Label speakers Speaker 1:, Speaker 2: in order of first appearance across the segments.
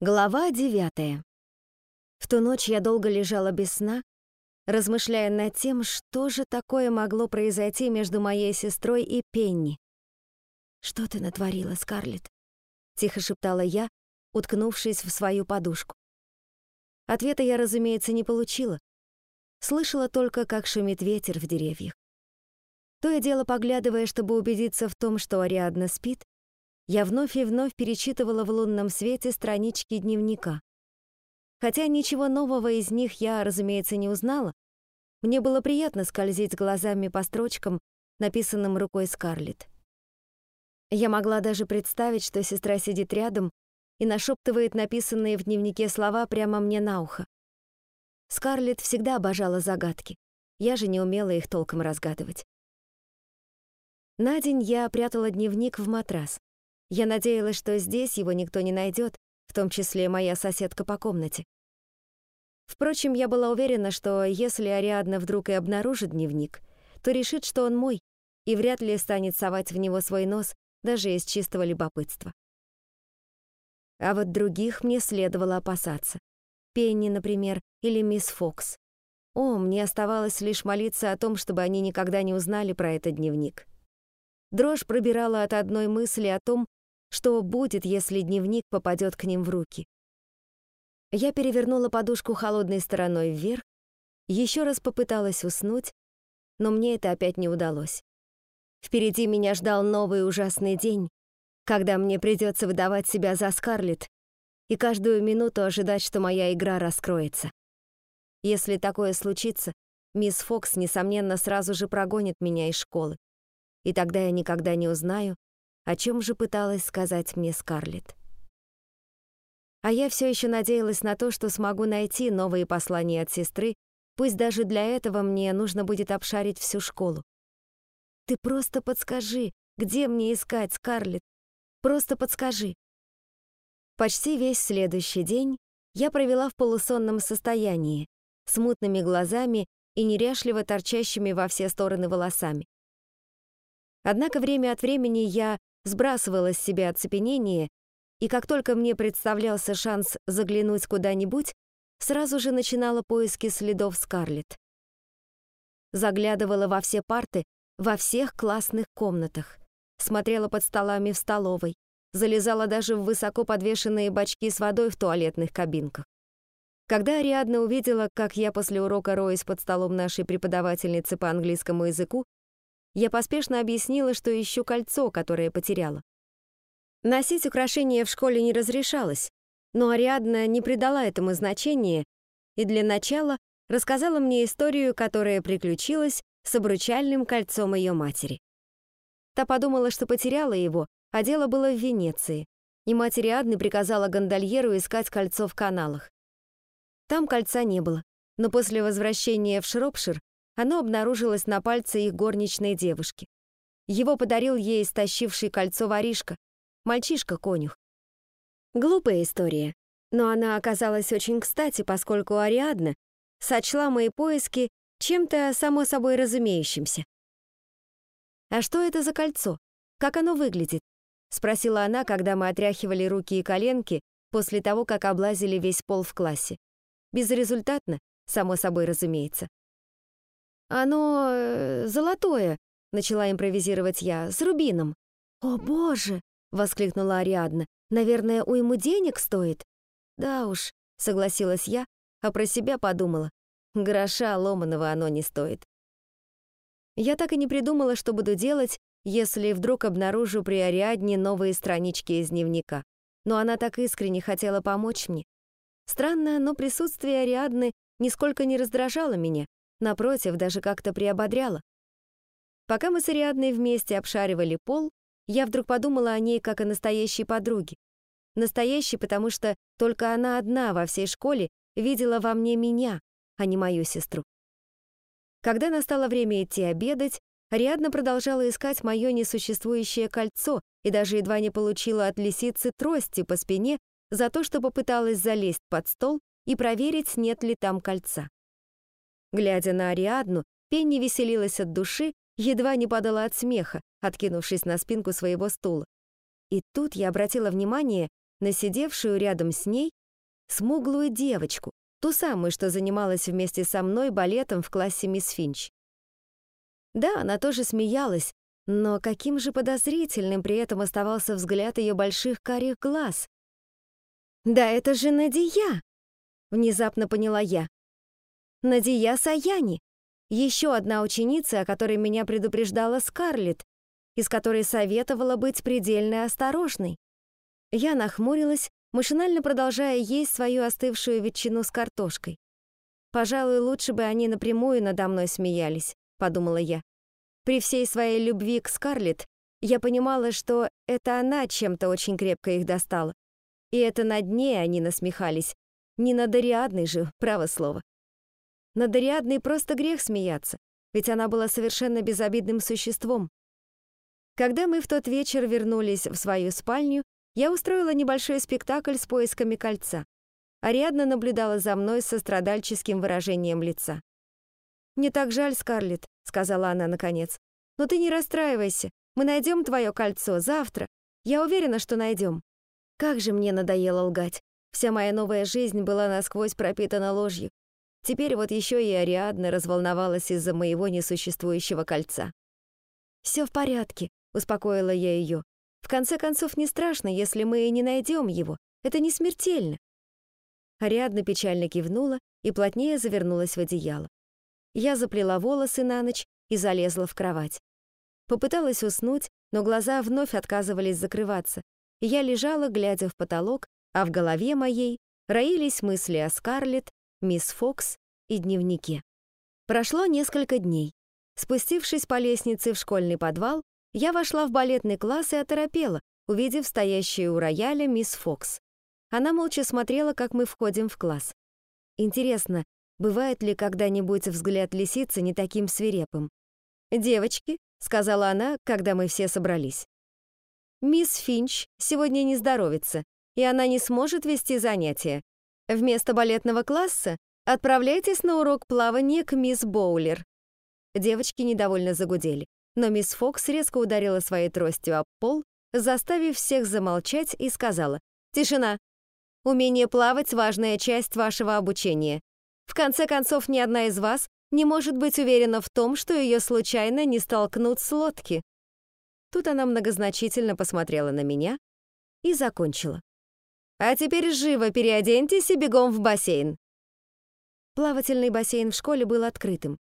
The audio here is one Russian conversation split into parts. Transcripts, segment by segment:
Speaker 1: Глава девятая. В ту ночь я долго лежала без сна, размышляя над тем, что же такое могло произойти между моей сестрой и Пенни. «Что ты натворила, Скарлетт?» — тихо шептала я, уткнувшись в свою подушку. Ответа я, разумеется, не получила. Слышала только, как шумит ветер в деревьях. То и дело, поглядывая, чтобы убедиться в том, что Ариадна спит, я вновь и вновь перечитывала в лунном свете странички дневника. Хотя ничего нового из них я, разумеется, не узнала, мне было приятно скользить глазами по строчкам, написанным рукой Скарлетт. Я могла даже представить, что сестра сидит рядом и нашептывает написанные в дневнике слова прямо мне на ухо. Скарлетт всегда обожала загадки, я же не умела их толком разгадывать. На день я прятала дневник в матрас. Я надеялась, что здесь его никто не найдет, в том числе моя соседка по комнате. Впрочем, я была уверена, что если Ариадна вдруг и обнаружит дневник, то решит, что он мой, и вряд ли станет совать в него свой нос, даже из чистого любопытства. А вот других мне следовало опасаться. Пенни, например, или мисс Фокс. О, мне оставалось лишь молиться о том, чтобы они никогда не узнали про этот дневник. Дрожь пробирала от одной мысли о том, что будет, если дневник попадет к ним в руки? Я перевернула подушку холодной стороной вверх, еще раз попыталась уснуть, но мне это опять не удалось. Впереди меня ждал новый ужасный день, когда мне придется выдавать себя за Скарлетт и каждую минуту ожидать, что моя игра раскроется. Если такое случится, мисс Фокс, несомненно, сразу же прогонит меня из школы, и тогда я никогда не узнаю, о чем же пыталась сказать мне Скарлетт. А я все еще надеялась на то, что смогу найти новые послания от сестры, пусть даже для этого мне нужно будет обшарить всю школу. Ты просто подскажи, где мне искать, Скарлетт? Просто подскажи. Почти весь следующий день я провела в полусонном состоянии, с мутными глазами и неряшливо торчащими во все стороны волосами. Однако время от времени я сбрасывала с себя оцепенение, и как только мне представлялся шанс заглянуть куда-нибудь, сразу же начинала поиски следов Скарлетт. Заглядывала во все парты, во всех классных комнатах, смотрела под столами в столовой, залезала даже в высоко подвешенные бачки с водой в туалетных кабинках. Когда Ариадна увидела, как я после урока роюсь под столом нашей преподавательницы по английскому языку, я поспешно объяснила, что ищу кольцо, которое потеряла. Носить украшения в школе не разрешалось, но Ариадна не придала этому значения и для начала рассказала мне историю, которая приключилась с обручальным кольцом ее матери. Та подумала, что потеряла его, а дело было в Венеции, и мать Ариадны приказала гондольеру искать кольцо в каналах. Там кольца не было, но после возвращения в Шропшир оно обнаружилось на пальце их горничной девушки. Его подарил ей стащивший кольцо воришка, мальчишка-конюх. Глупая история, но она оказалась очень кстати, поскольку Ариадна сочла мои поиски чем-то само собой разумеющимся. «А что это за кольцо? Как оно выглядит?» — спросила она, когда мы отряхивали руки и коленки после того, как облазили весь пол в классе. Безрезультатно, само собой разумеется. «Оно э, золотое», — начала импровизировать я, — «с рубином». «О, боже!» — воскликнула Ариадна. «Наверное, уйму денег стоит?» «Да уж», — согласилась я, а про себя подумала. Гроша ломаного оно не стоит. Я так и не придумала, что буду делать, если вдруг обнаружу при Ариадне новые странички из дневника. Но она так искренне хотела помочь мне. Странно, но присутствие Ариадны нисколько не раздражало меня, Напротив, даже как-то приободряла. Пока мы с Ариадной вместе обшаривали пол, я вдруг подумала о ней как о настоящей подруге. Настоящей, потому что только она одна во всей школе видела во мне меня, а не мою сестру. Когда настало время идти обедать, Ариадна продолжала искать мое несуществующее кольцо и даже едва не получила от лисицы трости по спине за то, что попыталась залезть под стол и проверить, нет ли там кольца. Глядя на Ариадну, Пенни веселилась от души, едва не падала от смеха, откинувшись на спинку своего стула. И тут я обратила внимание, на сидевшую рядом с ней смуглую девочку, ту самую, что занималась вместе со мной балетом в классе мисс Финч. Да, она тоже смеялась, но каким же подозрительным при этом оставался взгляд ее больших карих глаз. «Да это же Надия!» — внезапно поняла я. «Надия Саяни, еще одна ученица, о которой меня предупреждала Скарлетт, из которой советовала быть предельно осторожной. Я нахмурилась, машинально продолжая есть свою остывшую ветчину с картошкой. «Пожалуй, лучше бы они напрямую надо мной смеялись», — подумала я. При всей своей любви к Скарлетт я понимала, что это она чем-то очень крепко их достала. И это над ней они насмехались. Не над Ариадной же, право слово. Над Ариадной просто грех смеяться, ведь она была совершенно безобидным существом, когда мы в тот вечер вернулись в свою спальню, я устроила небольшой спектакль с поисками кольца. Ариадна наблюдала за мной со страдальческим выражением лица. «Мне так жаль, Скарлетт», — сказала она наконец. «Но ты не расстраивайся. Мы найдем твое кольцо завтра. Я уверена, что найдем». Как же мне надоело лгать. Вся моя новая жизнь была насквозь пропитана ложью. Теперь вот еще и Ариадна разволновалась из-за моего несуществующего кольца. «Все в порядке», успокоила я ее. В конце концов, не страшно, если мы и не найдем его. Это не смертельно. Ариадна печально кивнула и плотнее завернулась в одеяло. Я заплела волосы на ночь и залезла в кровать. Попыталась уснуть, но глаза вновь отказывались закрываться, я лежала, глядя в потолок, а в голове моей роились мысли о Скарлетт, мисс Фокс и дневнике. Прошло несколько дней. Спустившись по лестнице в школьный подвал, я вошла в балетный класс и оторопела, увидев стоящую у рояля мисс Фокс. Она молча смотрела, как мы входим в класс. Интересно, бывает ли когда-нибудь взгляд лисицы не таким свирепым? «Девочки», — сказала она, когда мы все собрались. «Мисс Финч сегодня не здоровится, и она не сможет вести занятия. Вместо балетного класса отправляйтесь на урок плавания к мисс Боулер». Девочки недовольно загудели но мисс Фокс резко ударила своей тростью об пол, заставив всех замолчать и сказала «Тишина! Умение плавать — важная часть вашего обучения. В конце концов, ни одна из вас не может быть уверена в том, что ее случайно не столкнут с лодки». Тут она многозначительно посмотрела на меня и закончила. «А теперь живо переоденьтесь и бегом в бассейн». Плавательный бассейн в школе был открытым.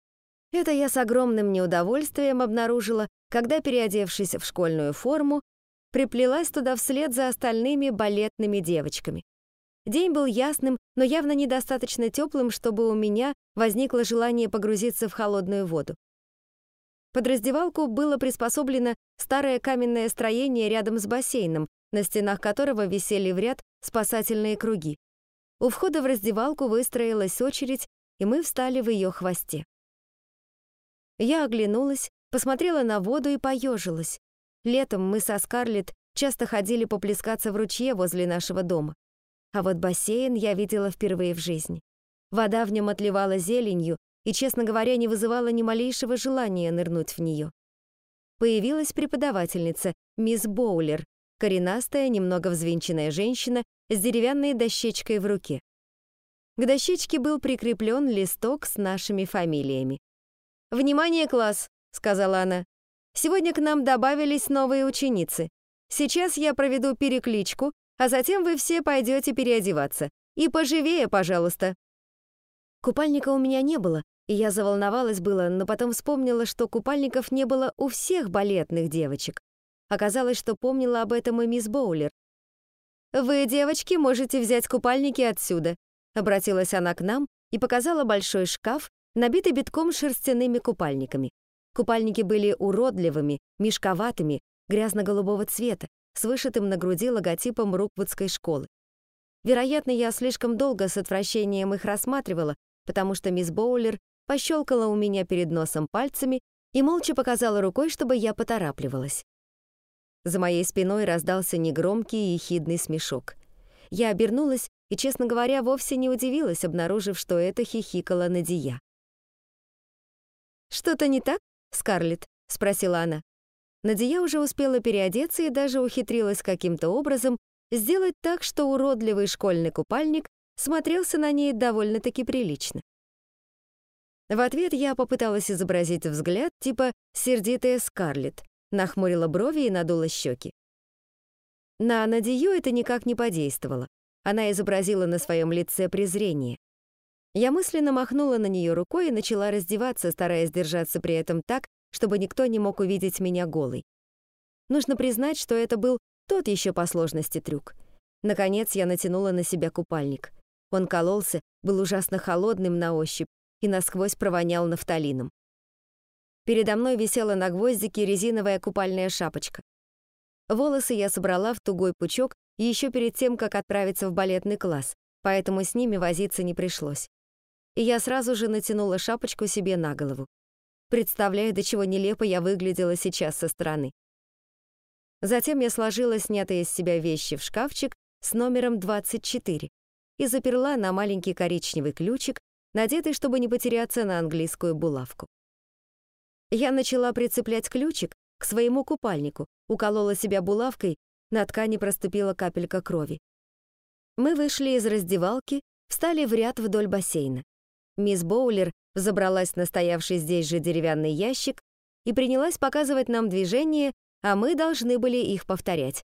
Speaker 1: Это я с огромным неудовольствием обнаружила, когда, переодевшись в школьную форму, приплелась туда вслед за остальными балетными девочками. День был ясным, но явно недостаточно теплым, чтобы у меня возникло желание погрузиться в холодную воду. Под раздевалку было приспособлено старое каменное строение рядом с бассейном, на стенах которого висели в ряд спасательные круги. У входа в раздевалку выстроилась очередь, и мы встали в ее хвосте. Я оглянулась, посмотрела на воду и поежилась. Летом мы со Скарлетт часто ходили поплескаться в ручье возле нашего дома. А вот бассейн я видела впервые в жизни. Вода в нем отливала зеленью и, честно говоря, не вызывала ни малейшего желания нырнуть в нее. Появилась преподавательница, мисс Боулер, коренастая, немного взвинченная женщина с деревянной дощечкой в руке. К дощечке был прикреплен листок с нашими фамилиями. «Внимание, класс!» — сказала она. «Сегодня к нам добавились новые ученицы. Сейчас я проведу перекличку, а затем вы все пойдете переодеваться. И поживее, пожалуйста». Купальника у меня не было, и я заволновалась было, но потом вспомнила, что купальников не было у всех балетных девочек. Оказалось, что помнила об этом и мисс Боулер. «Вы, девочки, можете взять купальники отсюда», — обратилась она к нам и показала большой шкаф, набитый битком шерстяными купальниками. Купальники были уродливыми, мешковатыми, грязно-голубого цвета, с вышитым на груди логотипом Руквудской школы. Вероятно, я слишком долго с отвращением их рассматривала, потому что мисс Боулер пощелкала у меня перед носом пальцами и молча показала рукой, чтобы я поторапливалась. За моей спиной раздался негромкий и ехидный смешок. Я обернулась и, честно говоря, вовсе не удивилась, обнаружив, что это хихикала Надия. «Что-то не так, Скарлетт?» — спросила она. Надия уже успела переодеться и даже ухитрилась каким-то образом сделать так, что уродливый школьный купальник смотрелся на ней довольно-таки прилично. В ответ я попыталась изобразить взгляд типа «сердитая Скарлетт», нахмурила брови и надула щеки. На Надию это никак не подействовало. Она изобразила на своем лице презрение. Я мысленно махнула на нее рукой и начала раздеваться, стараясь держаться при этом так, чтобы никто не мог увидеть меня голой. Нужно признать, что это был тот еще по сложности трюк. Наконец я натянула на себя купальник. Он кололся, был ужасно холодным на ощупь и насквозь провонял нафталином. Передо мной висела на гвоздике резиновая купальная шапочка. Волосы я собрала в тугой пучок еще перед тем, как отправиться в балетный класс, поэтому с ними возиться не пришлось. И я сразу же натянула шапочку себе на голову. Представляю, до чего нелепо я выглядела сейчас со стороны. Затем я сложила снятые из себя вещи в шкафчик с номером 24 и заперла на маленький коричневый ключик, надетый, чтобы не потеряться на английскую булавку. Я начала прицеплять ключик к своему купальнику, уколола себя булавкой, на ткани проступила капелька крови. Мы вышли из раздевалки, встали в ряд вдоль бассейна. Мисс Боулер забралась на стоявший здесь же деревянный ящик и принялась показывать нам движения, а мы должны были их повторять.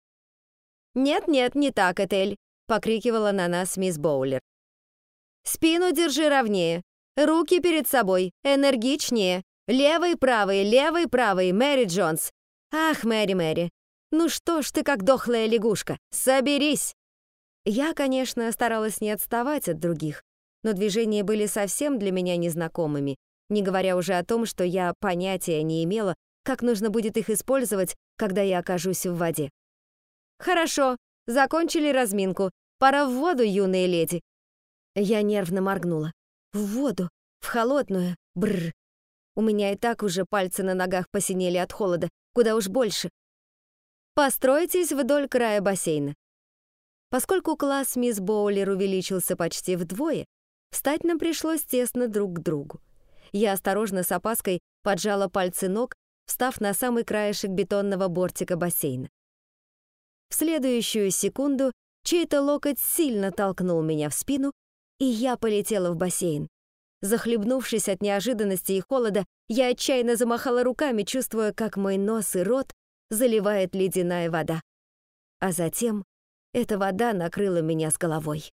Speaker 1: «Нет-нет, не так, Этель!» — покрикивала на нас мисс Боулер. «Спину держи ровнее, руки перед собой, энергичнее, левый, правый, левый, правый, Мэри Джонс. Ах, Мэри, Мэри, ну что ж ты как дохлая лягушка, соберись!» Я, конечно, старалась не отставать от других, но движения были совсем для меня незнакомыми, не говоря уже о том, что я понятия не имела, как нужно будет их использовать, когда я окажусь в воде. «Хорошо, закончили разминку. Пора в воду, юные леди». Я нервно моргнула. «В воду? В холодную? Бррр. У меня и так уже пальцы на ногах посинели от холода, куда уж больше. Постройтесь вдоль края бассейна. Поскольку класс мисс Боулер увеличился почти вдвое, встать нам пришлось тесно друг к другу. Я осторожно с опаской поджала пальцы ног, встав на самый краешек бетонного бортика бассейна. В следующую секунду чей-то локоть сильно толкнул меня в спину, и я полетела в бассейн. Захлебнувшись от неожиданности и холода, я отчаянно замахала руками, чувствуя, как мой нос и рот заливает ледяная вода. А затем эта вода накрыла меня с головой.